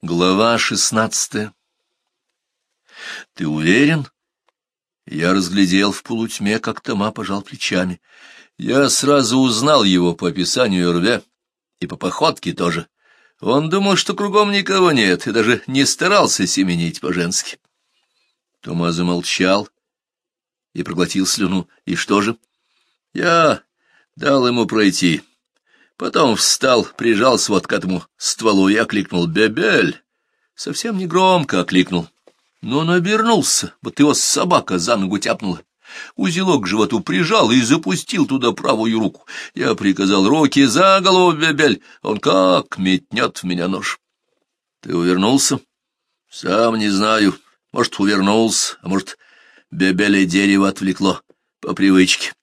Глава шестнадцатая. Ты уверен? Я разглядел в полутьме, как Тома пожал плечами. Я сразу узнал его по описанию Эрве, и по походке тоже. Он думал, что кругом никого нет, и даже не старался семенить по-женски. Тома замолчал и проглотил слюну. И что же? Я дал ему пройти. Потом встал, прижался вот к этому стволу и окликнул «Бебель!» Совсем негромко окликнул, но он обернулся, вот его собака за ногу тяпнула. Узелок к животу прижал и запустил туда правую руку. Я приказал «Руки за голову, Бебель!» Он как метнет в меня нож. «Ты увернулся?» «Сам не знаю. Может, увернулся, а может, Бебеля дерево отвлекло по привычке.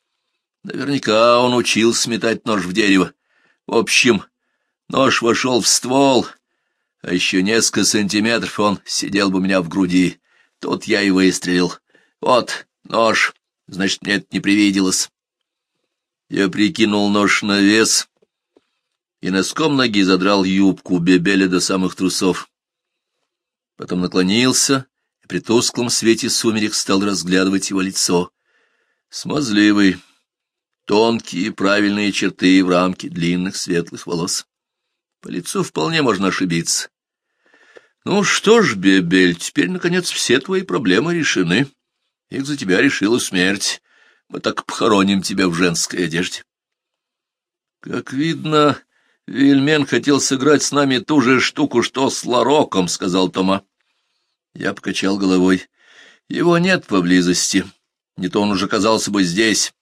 Наверняка он учил сметать нож в дерево. В общем, нож вошел в ствол, а еще несколько сантиметров он сидел бы у меня в груди. Тут я и выстрелил. Вот нож, значит, мне это не привиделось. Я прикинул нож на вес и носком ноги задрал юбку бебеля до самых трусов. Потом наклонился и при тусклом свете сумерек стал разглядывать его лицо. Смазливый тонкие правильные черты в рамке длинных светлых волос. По лицу вполне можно ошибиться. Ну что ж, Бебель, теперь, наконец, все твои проблемы решены. Их за тебя решила смерть. Мы так похороним тебя в женской одежде. Как видно, Вильмен хотел сыграть с нами ту же штуку, что с Лароком, — сказал Тома. Я покачал головой. Его нет поблизости. Не то он уже казался бы здесь.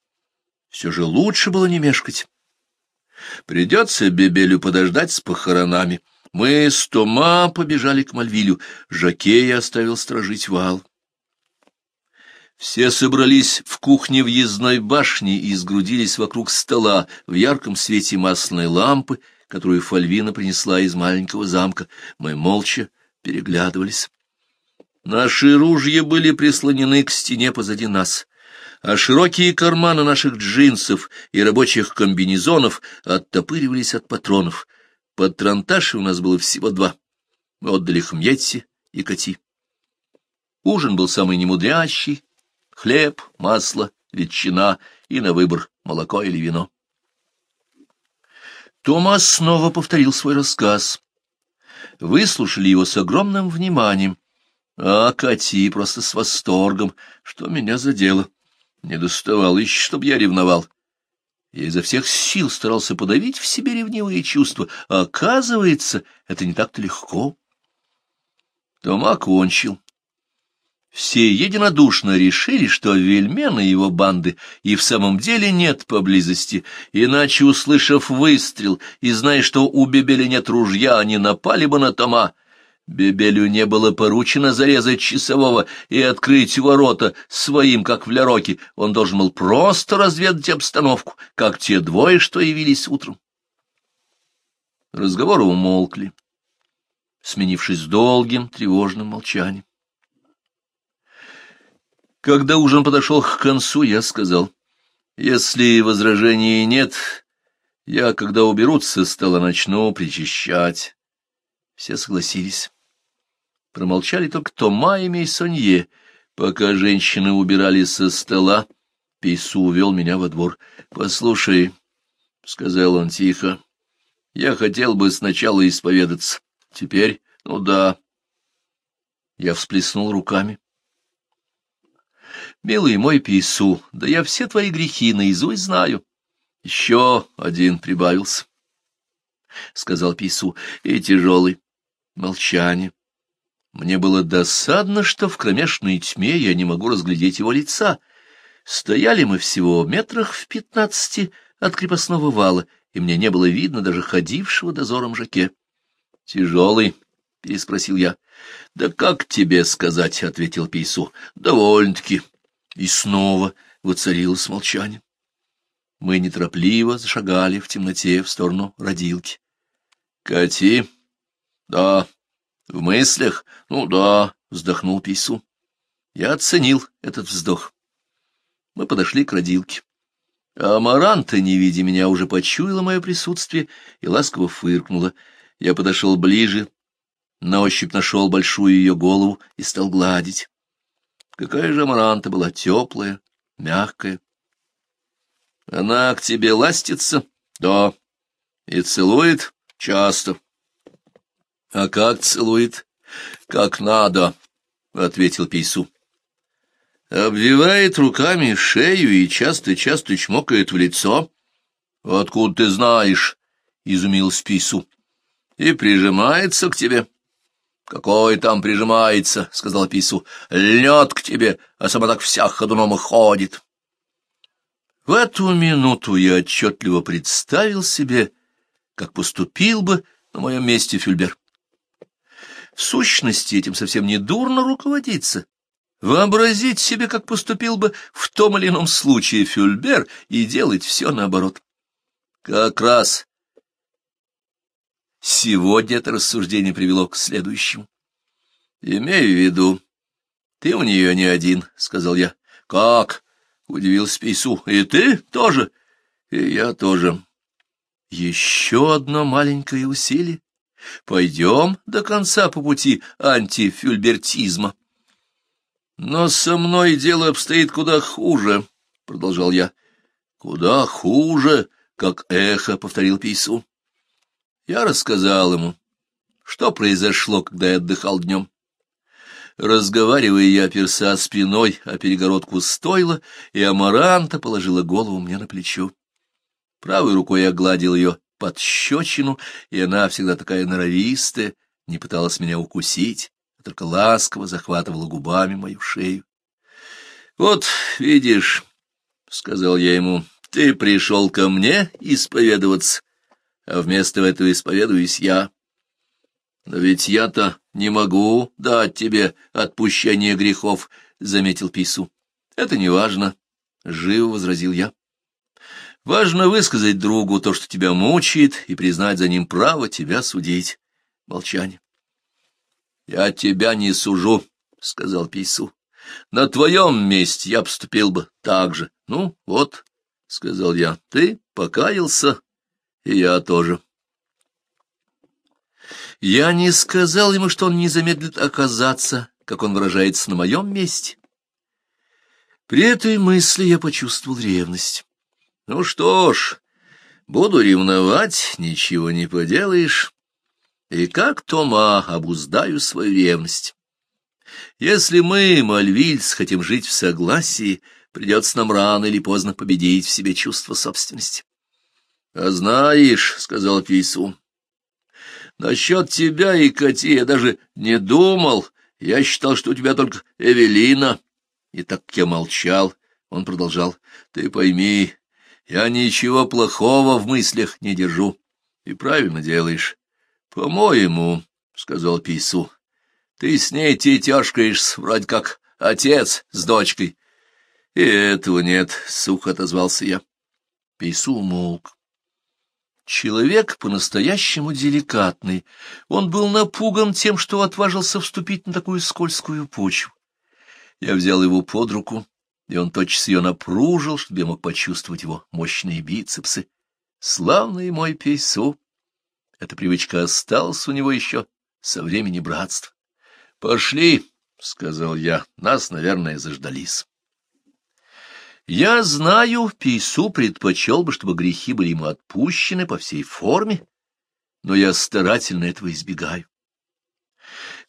Все же лучше было не мешкать. Придется Бебелю подождать с похоронами. Мы с Тома побежали к Мальвилю. Жакея оставил стражить вал. Все собрались в кухне въездной башни и сгрудились вокруг стола в ярком свете масляной лампы, которую Фальвина принесла из маленького замка. Мы молча переглядывались. Наши ружья были прислонены к стене позади нас а широкие карманы наших джинсов и рабочих комбинезонов оттопыривались от патронов. Под Патронташи у нас было всего два. Мы отдали Хмьетти и Кати. Ужин был самый немудрящий — хлеб, масло, ветчина и на выбор молоко или вино. Томас снова повторил свой рассказ. Выслушали его с огромным вниманием, а Кати просто с восторгом, что меня задело. Не доставал еще, чтобы я ревновал. Я изо всех сил старался подавить в себе ревнивые чувства, а оказывается, это не так-то легко. Тома кончил. Все единодушно решили, что Вельмена и его банды и в самом деле нет поблизости, иначе, услышав выстрел и зная, что у Бебеля нет ружья, они напали бы на Тома, Бебелю не было поручено зарезать часового и открыть ворота своим, как в Ляроке. Он должен был просто разведать обстановку, как те двое, что явились утром. Разговоры умолкли, сменившись долгим тревожным молчанием. Когда ужин подошел к концу, я сказал, «Если возражений нет, я, когда уберутся, стала начну причащать». Все согласились. Промолчали только Тома и Мейсонье, пока женщины убирали со стола. Пейсу увел меня во двор. — Послушай, — сказал он тихо, — я хотел бы сначала исповедаться. Теперь, ну да. Я всплеснул руками. Милый мой Пейсу, да я все твои грехи наизусть знаю. Еще один прибавился, — сказал Пейсу, — и тяжелый. Молчание. Мне было досадно, что в кромешной тьме я не могу разглядеть его лица. Стояли мы всего в метрах в пятнадцати от крепостного вала, и мне не было видно даже ходившего дозором жаке. — Тяжелый? — переспросил я. — Да как тебе сказать? — ответил Пейсу. — Довольно-таки. И снова воцарилось молчание. Мы неторопливо зашагали в темноте в сторону родилки. — Кати! Да. В мыслях? Ну да, вздохнул Писун. Я оценил этот вздох. Мы подошли к родилке. А Амаранта, не видя меня, уже почуяла мое присутствие и ласково фыркнула. Я подошел ближе, на ощупь нашел большую ее голову и стал гладить. Какая же Амаранта была теплая, мягкая. — Она к тебе ластится? — Да. — И целует? — Часто. — А как целует? — Как надо, — ответил Пейсу. Обвивает руками шею и часто-часто чмокает в лицо. — Откуда ты знаешь? — изумил Пейсу. — И прижимается к тебе. — Какой там прижимается, — сказал Пейсу. — Лед к тебе, а сама так вся ходуном и ходит. В эту минуту я отчетливо представил себе, как поступил бы на моем месте Фюльбер. В сущности, этим совсем не дурно руководиться. Вообразить себе, как поступил бы в том или ином случае Фюльбер, и делать все наоборот. Как раз сегодня это рассуждение привело к следующему. «Имею в виду, ты у нее не один», — сказал я. «Как?» — удивился Пейсу. «И ты тоже?» «И я тоже». Еще одно маленькое усилие, Пойдем до конца по пути антифюльбертизма. Но со мной дело обстоит куда хуже, — продолжал я. Куда хуже, — как эхо повторил Пейсу. Я рассказал ему, что произошло, когда я отдыхал днем. Разговаривая, я оперся спиной о перегородку стойла, и амаранта положила голову мне на плечо. Правой рукой я гладил ее подщечину, и она всегда такая норовистая, не пыталась меня укусить, а только ласково захватывала губами мою шею. — Вот, видишь, — сказал я ему, — ты пришел ко мне исповедоваться, а вместо этого исповедуюсь я. Но ведь я-то не могу дать тебе отпущение грехов, — заметил Пису. — Это не важно, — живо возразил я. Важно высказать другу то, что тебя мучает, и признать за ним право тебя судить. Молчание. — Я тебя не сужу, — сказал Пейсу. — На твоем месте я поступил бы так же. — Ну, вот, — сказал я, — ты покаялся, и я тоже. Я не сказал ему, что он не замедлит оказаться, как он выражается, на моем месте. При этой мысли я почувствовал ревность. Ну что ж, буду ревновать, ничего не поделаешь. И как Тома обуздаю свою ревность. Если мы, мальвильц, хотим жить в согласии, придется нам рано или поздно победить в себе чувство собственности. — А знаешь, — сказал Пейсун, — насчет тебя и Кати я даже не думал. Я считал, что у тебя только Эвелина. И так как я молчал, он продолжал. — Ты пойми, я ничего плохого в мыслях не держу. И правильно делаешь. — По-моему, — сказал Пису, — ты с ней тетяшкаешь, вроде как отец с дочкой. — И этого нет, — сухо отозвался я. Пису умолк. Человек по-настоящему деликатный. Он был напуган тем, что отважился вступить на такую скользкую почву. Я взял его под руку и он тотчас ее напружил, чтобы я мог почувствовать его мощные бицепсы. Славный мой пейсу! Эта привычка осталась у него еще со времени братства. — Пошли, — сказал я, — нас, наверное, заждались. Я знаю, Пейсу предпочел бы, чтобы грехи были ему отпущены по всей форме, но я старательно этого избегаю.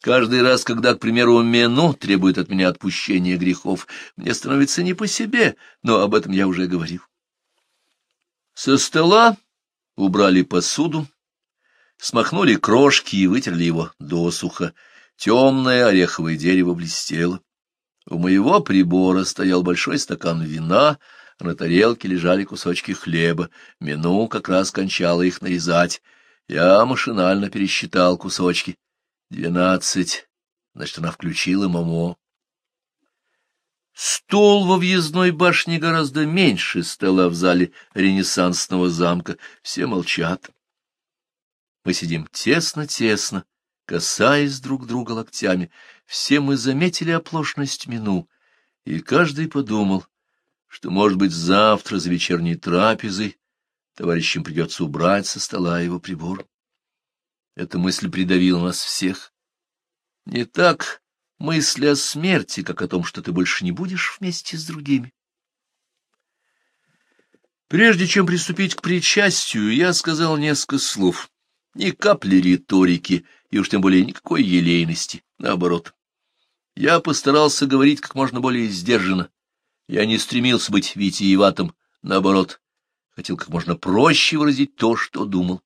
Каждый раз, когда, к примеру, Мену требует от меня отпущения грехов, мне становится не по себе, но об этом я уже говорил. Со стола убрали посуду, смахнули крошки и вытерли его досуха. Темное ореховое дерево блестело. У моего прибора стоял большой стакан вина, а на тарелке лежали кусочки хлеба. Мену как раз кончала их нарезать. Я машинально пересчитал кусочки. Двенадцать. Значит, она включила Момо. Стол во въездной башне гораздо меньше стола в зале ренессансного замка. Все молчат. Мы сидим тесно-тесно, касаясь друг друга локтями. Все мы заметили оплошность мину, и каждый подумал, что, может быть, завтра за вечерней трапезой товарищам придется убрать со стола его прибор. Эта мысль придавила нас всех. Не так мысль о смерти, как о том, что ты больше не будешь вместе с другими. Прежде чем приступить к причастию, я сказал несколько слов. Ни капли риторики, и уж тем более никакой елейности, наоборот. Я постарался говорить как можно более сдержанно. Я не стремился быть витиеватым, наоборот. Хотел как можно проще выразить то, что думал.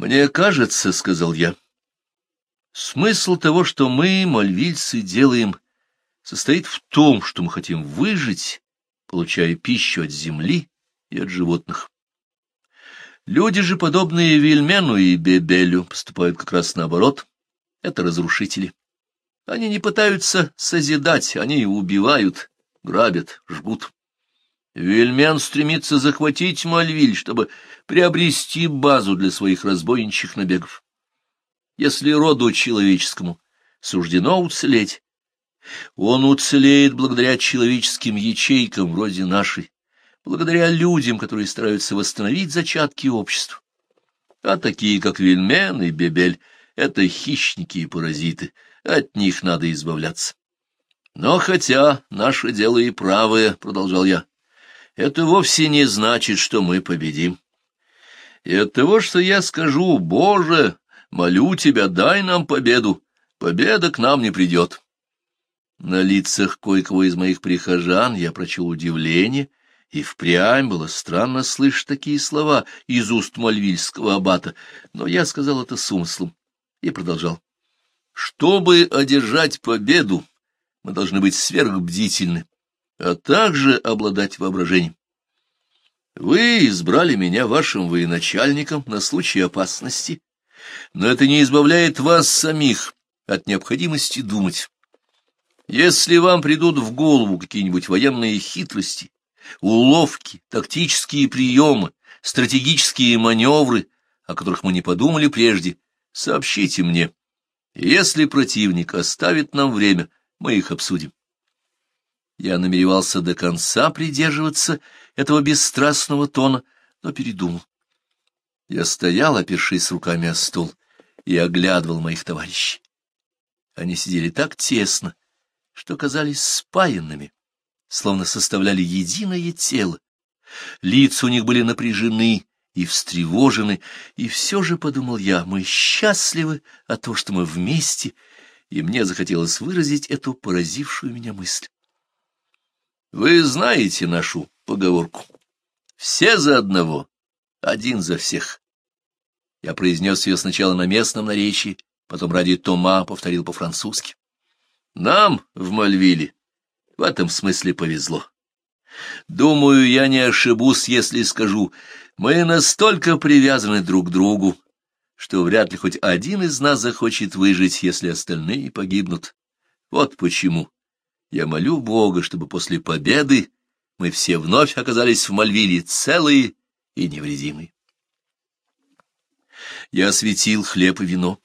«Мне кажется, — сказал я, — смысл того, что мы, мальвильцы, делаем, состоит в том, что мы хотим выжить, получая пищу от земли и от животных. Люди же, подобные Вильмену и Бебелю, поступают как раз наоборот. Это разрушители. Они не пытаются созидать, они убивают, грабят, жгут. Вильмен стремится захватить Мальвиль, чтобы приобрести базу для своих разбойничьих набегов. Если роду человеческому суждено уцелеть, он уцелеет благодаря человеческим ячейкам вроде нашей, благодаря людям, которые стараются восстановить зачатки общества. А такие, как Вильмен и Бебель, это хищники и паразиты, от них надо избавляться. Но хотя наше дело и правое, — продолжал я, — это вовсе не значит, что мы победим и от того, что я скажу «Боже, молю тебя, дай нам победу», победа к нам не придет. На лицах кое-кого из моих прихожан я прочел удивление, и впрямь было странно слышать такие слова из уст мальвильского аббата, но я сказал это с умыслом и продолжал. Чтобы одержать победу, мы должны быть сверхбдительны, а также обладать воображением. Вы избрали меня вашим военачальником на случай опасности, но это не избавляет вас самих от необходимости думать. Если вам придут в голову какие-нибудь военные хитрости, уловки, тактические приемы, стратегические маневры, о которых мы не подумали прежде, сообщите мне. Если противник оставит нам время, мы их обсудим. Я намеревался до конца придерживаться этого бесстрастного тона, но передумал. Я стоял, опершись руками о стол, и оглядывал моих товарищей. Они сидели так тесно, что казались спаянными, словно составляли единое тело. Лица у них были напряжены и встревожены, и все же, подумал я, мы счастливы от того, что мы вместе, и мне захотелось выразить эту поразившую меня мысль. Вы знаете нашу поговорку. Все за одного, один за всех. Я произнес ее сначала на местном наречии, потом ради Тома повторил по-французски. Нам в Мальвиле в этом смысле повезло. Думаю, я не ошибусь, если скажу, мы настолько привязаны друг к другу, что вряд ли хоть один из нас захочет выжить, если остальные погибнут. Вот почему я молю Бога, чтобы после победы мы все вновь оказались в Мальвиле целые и невредимые. Я осветил хлеб и вино.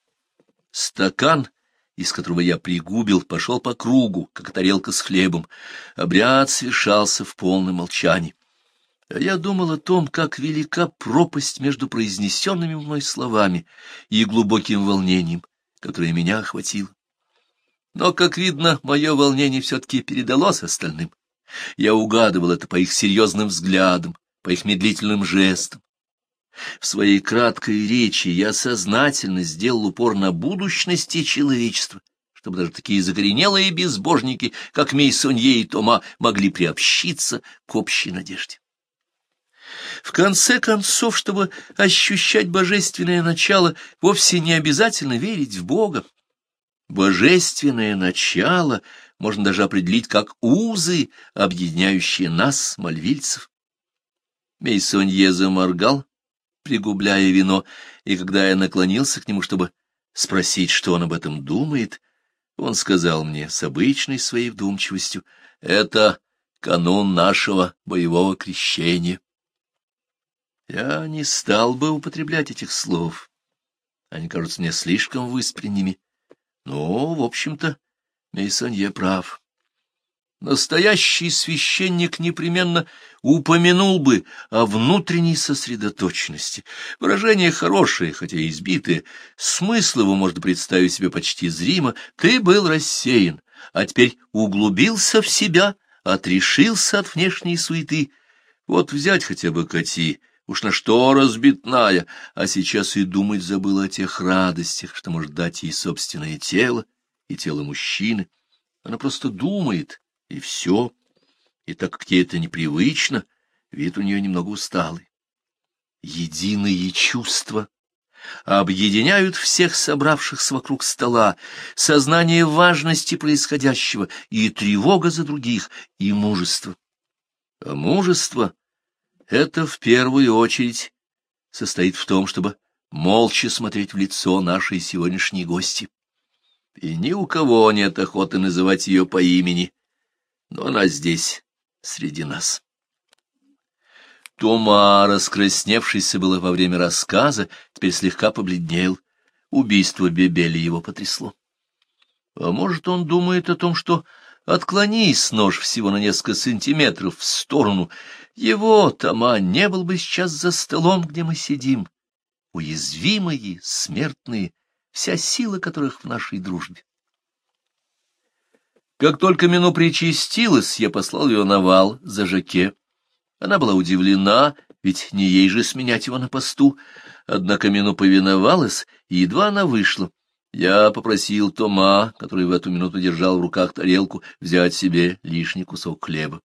Стакан, из которого я пригубил, пошел по кругу, как тарелка с хлебом. Обряд свершался в полном молчании. А я думал о том, как велика пропасть между произнесенными мной словами и глубоким волнением, которое меня охватило. Но, как видно, мое волнение все-таки передалось остальным. Я угадывал это по их серьезным взглядам, по их медлительным жестам. В своей краткой речи я сознательно сделал упор на будущности человечества, чтобы даже такие закоренелые безбожники, как Мейсонье и Тома, могли приобщиться к общей надежде. В конце концов, чтобы ощущать божественное начало, вовсе не обязательно верить в Бога. Божественное начало можно даже определить как узы, объединяющие нас, мальвильцев. Мейсонье заморгал, пригубляя вино, и когда я наклонился к нему, чтобы спросить, что он об этом думает, он сказал мне с обычной своей вдумчивостью, «Это канун нашего боевого крещения». Я не стал бы употреблять этих слов. Они кажутся мне слишком выспренними. Ну, в общем-то, Мейсонье прав. Настоящий священник непременно упомянул бы о внутренней сосредоточенности. Выражение хорошее, хотя и избитое, смысл его может представить себе почти зримо. Ты был рассеян, а теперь углубился в себя, отрешился от внешней суеты. Вот взять хотя бы коти — уж на что разбитная, а сейчас и думать забыла о тех радостях, что может дать ей собственное тело и тело мужчины. Она просто думает, и все. И так как ей это непривычно, вид у нее немного усталый. Единые чувства объединяют всех собравшихся вокруг стола, сознание важности происходящего и тревога за других, и мужество. А мужество — это в первую очередь состоит в том, чтобы молча смотреть в лицо нашей сегодняшней гости. И ни у кого нет охоты называть ее по имени, но она здесь, среди нас. Тома, раскрасневшийся было во время рассказа, теперь слегка побледнел. Убийство Бебели его потрясло. А может, он думает о том, что Отклонись нож всего на несколько сантиметров в сторону. Его, Тома, не был бы сейчас за столом, где мы сидим. Уязвимые, смертные, вся сила которых в нашей дружбе. Как только Мину причастилась, я послал ее на вал за Жаке. Она была удивлена, ведь не ей же сменять его на посту. Однако Мину повиновалась, и едва она вышла. Я попросил Тома, который в эту минуту держал в руках тарелку, взять себе лишний кусок хлеба.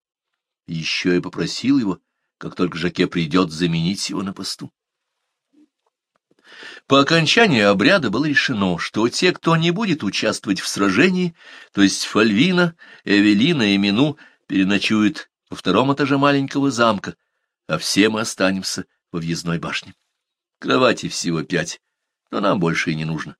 Еще и попросил его, как только Жаке придет, заменить его на посту. По окончании обряда было решено, что те, кто не будет участвовать в сражении, то есть Фальвина, Эвелина и Мину, переночуют во втором этаже маленького замка, а все мы останемся во въездной башне. Кровати всего пять, но нам больше и не нужно.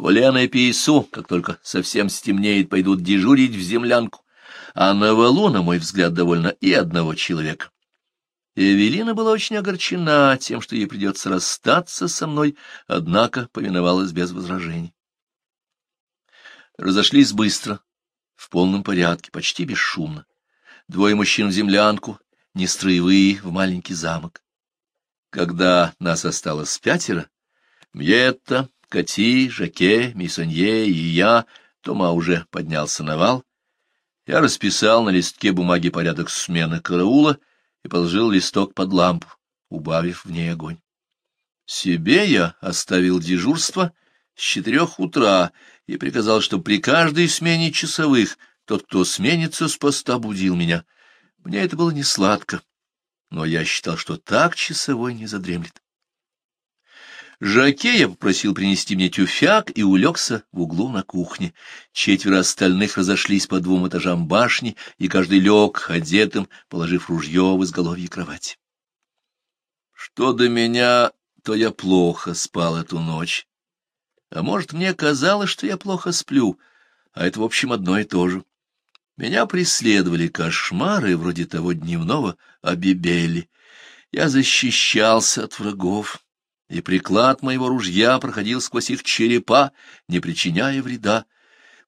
Колен и Пейсу, как только совсем стемнеет, пойдут дежурить в землянку, а на валу, на мой взгляд, довольно и одного человека. Эвелина была очень огорчена тем, что ей придется расстаться со мной, однако повиновалась без возражений. Разошлись быстро, в полном порядке, почти бесшумно. Двое мужчин в землянку, не строевые, в маленький замок. Когда нас осталось пятеро, Мьетта, Кати, Жаке, Миссонье и я, Тома уже поднялся на вал. Я расписал на листке бумаги порядок смены караула и положил листок под лампу, убавив в ней огонь. Себе я оставил дежурство с четырех утра и приказал, что при каждой смене часовых тот, кто сменится с поста, будил меня. Мне это было не сладко, но я считал, что так часовой не задремлет. Жаке я попросил принести мне тюфяк и улегся в углу на кухне. Четверо остальных разошлись по двум этажам башни, и каждый лег одетым, положив ружье в изголовье кровати. Что до меня, то я плохо спал эту ночь. А может, мне казалось, что я плохо сплю, а это, в общем, одно и то же. Меня преследовали кошмары вроде того дневного обибели. Я защищался от врагов и приклад моего ружья проходил сквозь их черепа, не причиняя вреда.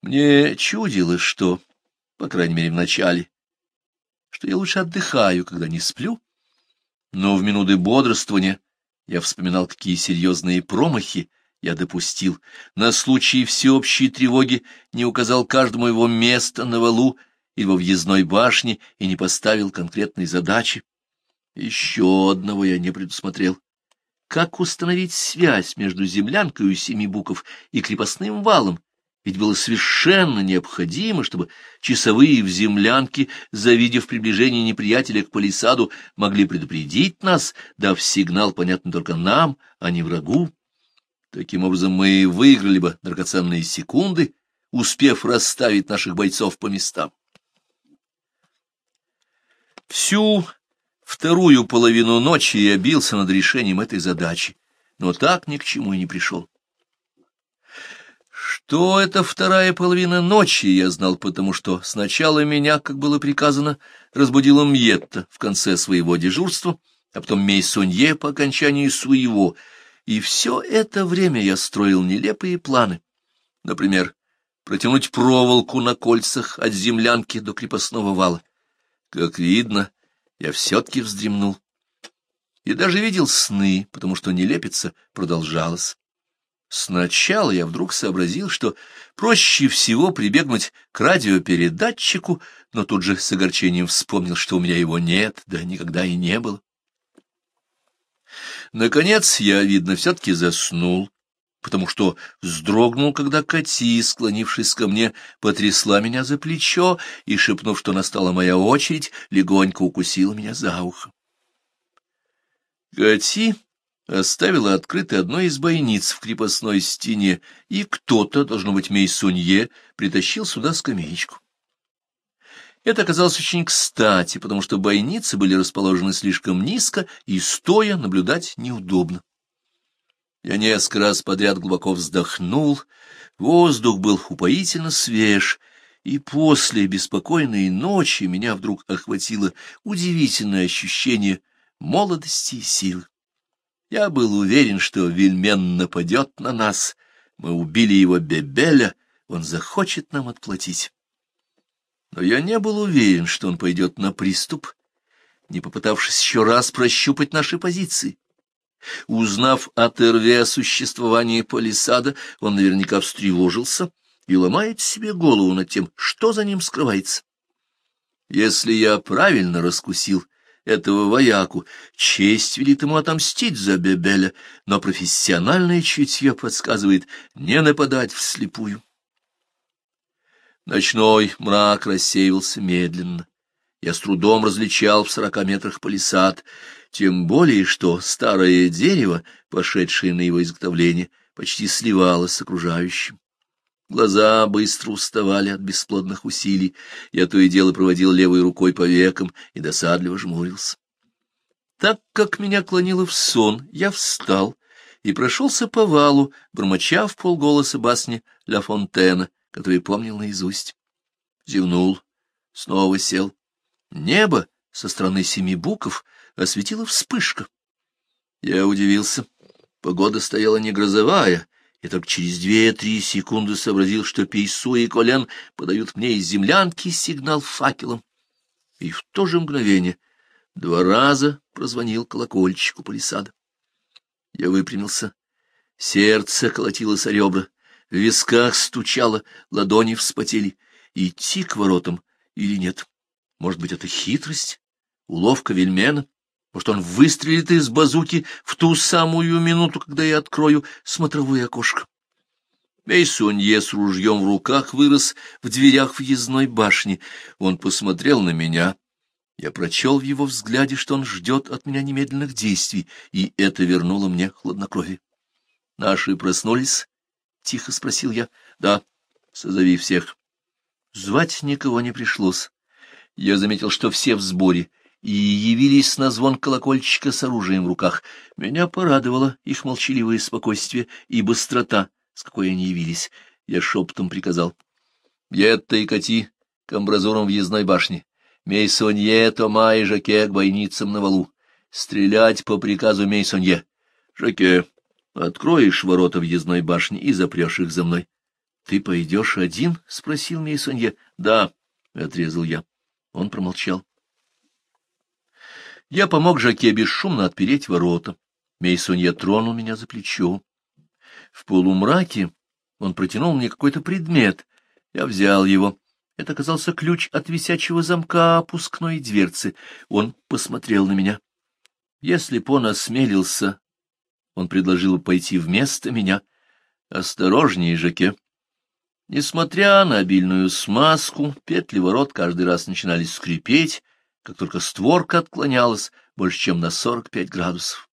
Мне чудилось, что, по крайней мере, в начале, что я лучше отдыхаю, когда не сплю, но в минуты бодрствования я вспоминал, какие серьезные промахи я допустил. На случай всеобщей тревоги не указал каждому его место на валу или во въездной башне и не поставил конкретной задачи. Еще одного я не предусмотрел. Как установить связь между землянкой у семи буков и крепостным валом? Ведь было совершенно необходимо, чтобы часовые в землянке, завидев приближение неприятеля к палисаду, могли предупредить нас, дав сигнал, понятно, только нам, а не врагу. Таким образом, мы и выиграли бы драгоценные секунды, успев расставить наших бойцов по местам. Всю вторую половину ночи я бился над решением этой задачи, но так ни к чему и не пришел. Что это вторая половина ночи, я знал, потому что сначала меня, как было приказано, разбудила Мьетта в конце своего дежурства, а потом Мейсонье по окончании своего, и все это время я строил нелепые планы. Например, протянуть проволоку на кольцах от землянки до крепостного вала. Как видно, я все-таки вздремнул. И даже видел сны, потому что нелепица продолжалась. Сначала я вдруг сообразил, что проще всего прибегнуть к радиопередатчику, но тут же с огорчением вспомнил, что у меня его нет, да никогда и не было. Наконец я, видно, все-таки заснул, потому что вздрогнул, когда Кати, склонившись ко мне, потрясла меня за плечо и, шепнув, что настала моя очередь, легонько укусила меня за ухо. Кати оставила открытой одной из бойниц в крепостной стене, и кто-то, должно быть, Мейсунье, притащил сюда скамеечку. Это оказалось очень кстати, потому что бойницы были расположены слишком низко, и стоя наблюдать неудобно. Я несколько раз подряд глубоко вздохнул, воздух был упоительно свеж, и после беспокойной ночи меня вдруг охватило удивительное ощущение молодости и сил. Я был уверен, что Вильмен нападет на нас. Мы убили его Бебеля, он захочет нам отплатить. Но я не был уверен, что он пойдет на приступ, не попытавшись еще раз прощупать наши позиции. Узнав от Эрве о существовании палисада, он наверняка встревожился и ломает себе голову над тем, что за ним скрывается. Если я правильно раскусил этого вояку, честь велит ему отомстить за Бебеля, но профессиональное чутье подсказывает не нападать вслепую. Ночной мрак рассеивался медленно я с трудом различал в сорока метрах палисад, тем более что старое дерево, пошедшее на его изготовление, почти сливалось с окружающим. Глаза быстро уставали от бесплодных усилий, я то и дело проводил левой рукой по векам и досадливо жмурился. Так как меня клонило в сон, я встал и прошелся по валу, бормоча в полголоса басни Ля Фонтена, который помнил наизусть. Зевнул, снова сел. Небо со стороны семи буков осветила вспышка. Я удивился. Погода стояла не грозовая, и только через две-три секунды сообразил, что Пейсу и Колен подают мне из землянки сигнал факелом. И в то же мгновение два раза прозвонил колокольчик у палисада. Я выпрямился. Сердце колотилось о ребра, в висках стучало, ладони вспотели. Идти к воротам или нет? Может быть, это хитрость, уловка Вельмена? Может, он выстрелит из базуки в ту самую минуту, когда я открою смотровое окошко? Мейсунье с ружьем в руках вырос в дверях въездной башни. Он посмотрел на меня. Я прочел в его взгляде, что он ждет от меня немедленных действий, и это вернуло мне хладнокровие. — Наши проснулись? — тихо спросил я. — Да, созови всех. Звать никого не пришлось. Я заметил, что все в сборе, и явились на звон колокольчика с оружием в руках. Меня порадовало их молчаливое спокойствие и быстрота, с какой они явились. Я шепотом приказал. — Етта и кати к амбразурам въездной башни. Мейсонье, Тома и Жаке к бойницам на валу. Стрелять по приказу Мейсонье. Жаке, откроешь ворота въездной башни и запрешь их за мной. — Ты пойдешь один? — спросил Мейсонье. — Да, — отрезал я. Он промолчал. Я помог Жаке бесшумно отпереть ворота. Мейсонье тронул меня за плечо. В полумраке он протянул мне какой-то предмет. Я взял его. Это оказался ключ от висячего замка опускной дверцы. Он посмотрел на меня. Если б он осмелился, он предложил пойти вместо меня. Осторожнее, Жаке. Несмотря на обильную смазку, петли ворот каждый раз начинали скрипеть, как только створка отклонялась больше, чем на 45 градусов.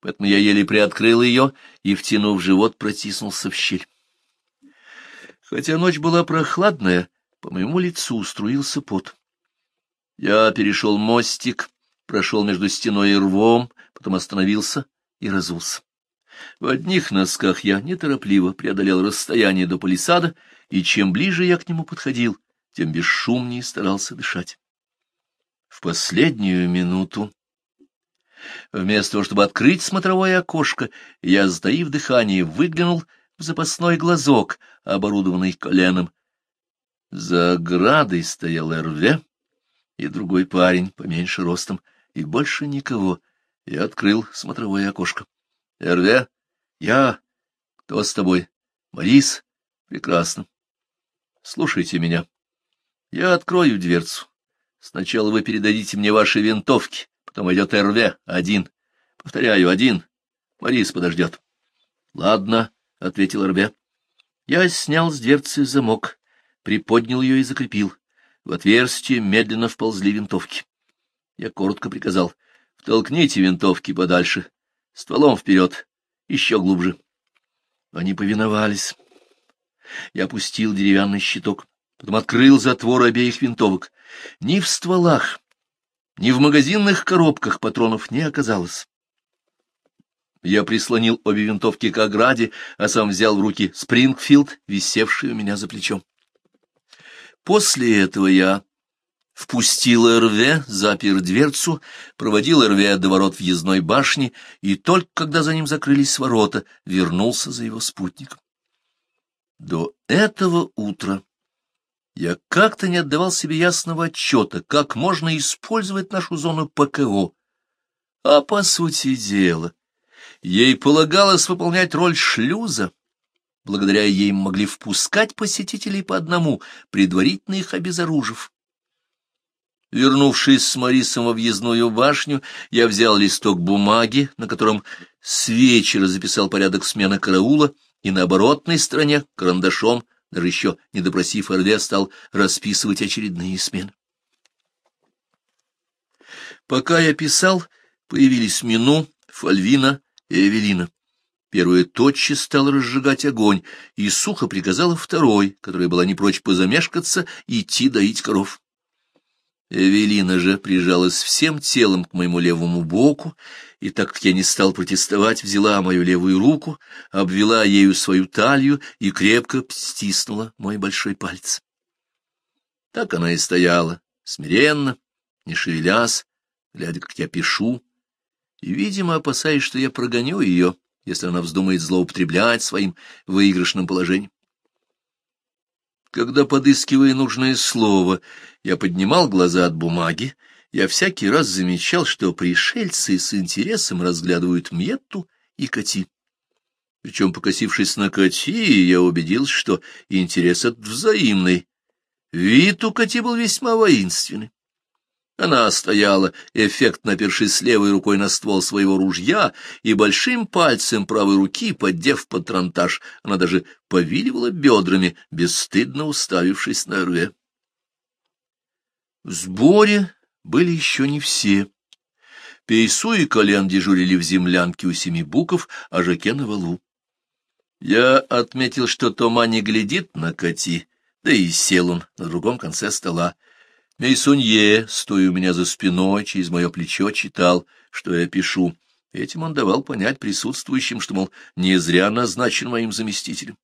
Поэтому я еле приоткрыл ее и, втянув живот, протиснулся в щель. Хотя ночь была прохладная, по моему лицу уструился пот. Я перешел мостик, прошел между стеной и рвом, потом остановился и разулся. В одних носках я неторопливо преодолел расстояние до палисада, и чем ближе я к нему подходил, тем бесшумнее старался дышать. В последнюю минуту, вместо того, чтобы открыть смотровое окошко, я, сдаив дыхание, выглянул в запасной глазок, оборудованный коленом. За оградой стоял Эрве и другой парень, поменьше ростом, и больше никого. Я открыл смотровое окошко. Эрве? Я. Кто с тобой? Борис? Прекрасно. Слушайте меня. Я открою дверцу. Сначала вы передадите мне ваши винтовки, потом идет Эрве, один. Повторяю, один. Борис подождет. Ладно, — ответил Эрве. Я снял с дверцы замок, приподнял ее и закрепил. В отверстие медленно вползли винтовки. Я коротко приказал. Втолкните винтовки подальше Стволом вперед, еще глубже. Они повиновались. Я опустил деревянный щиток, потом открыл затвор обеих винтовок. Ни в стволах, ни в магазинных коробках патронов не оказалось. Я прислонил обе винтовки к ограде, а сам взял в руки Спрингфилд, висевший у меня за плечом. После этого я впустил Эрве, запер дверцу, проводил Эрве до ворот въездной башни и только когда за ним закрылись ворота, вернулся за его спутником. До этого утра я как-то не отдавал себе ясного отчета, как можно использовать нашу зону ПКО. А по сути дела, ей полагалось выполнять роль шлюза. Благодаря ей могли впускать посетителей по одному, предварительно их обезоружив. Вернувшись с Марисом во въездную башню, я взял листок бумаги, на котором с вечера записал порядок смены караула, и на оборотной стороне, карандашом, даже еще не допросив Орве, стал расписывать очередные смены. Пока я писал, появились Мину, Фальвина и Эвелина. Первая тотчас стала разжигать огонь, и сухо приказала второй, которая была не прочь позамешкаться, идти доить коров. Эвелина же прижалась всем телом к моему левому боку, и так как я не стал протестовать, взяла мою левую руку, обвела ею свою талию и крепко стиснула мой большой палец. Так она и стояла, смиренно, не шевелясь, глядя, как я пишу, и, видимо, опасаясь, что я прогоню ее, если она вздумает злоупотреблять своим выигрышным положением. Когда, подыскивая нужное слово, я поднимал глаза от бумаги, я всякий раз замечал, что пришельцы с интересом разглядывают Мьетту и Кати. Причем, покосившись на Кати, я убедился, что интерес этот взаимный. Вид у Кати был весьма воинственный. Она стояла, эффектно опершись левой рукой на ствол своего ружья и большим пальцем правой руки, поддев патронтаж, она даже повиливала бедрами, бесстыдно уставившись на рве. В сборе были еще не все. Пейсу и Колян дежурили в землянке у семи буков, а Жаке на валу. Я отметил, что Тома не глядит на Кати, да и сел он на другом конце стола. Мейсунье, стоя у меня за спиной, через мое плечо читал, что я пишу. Этим он давал понять присутствующим, что, мол, не зря назначен моим заместителем.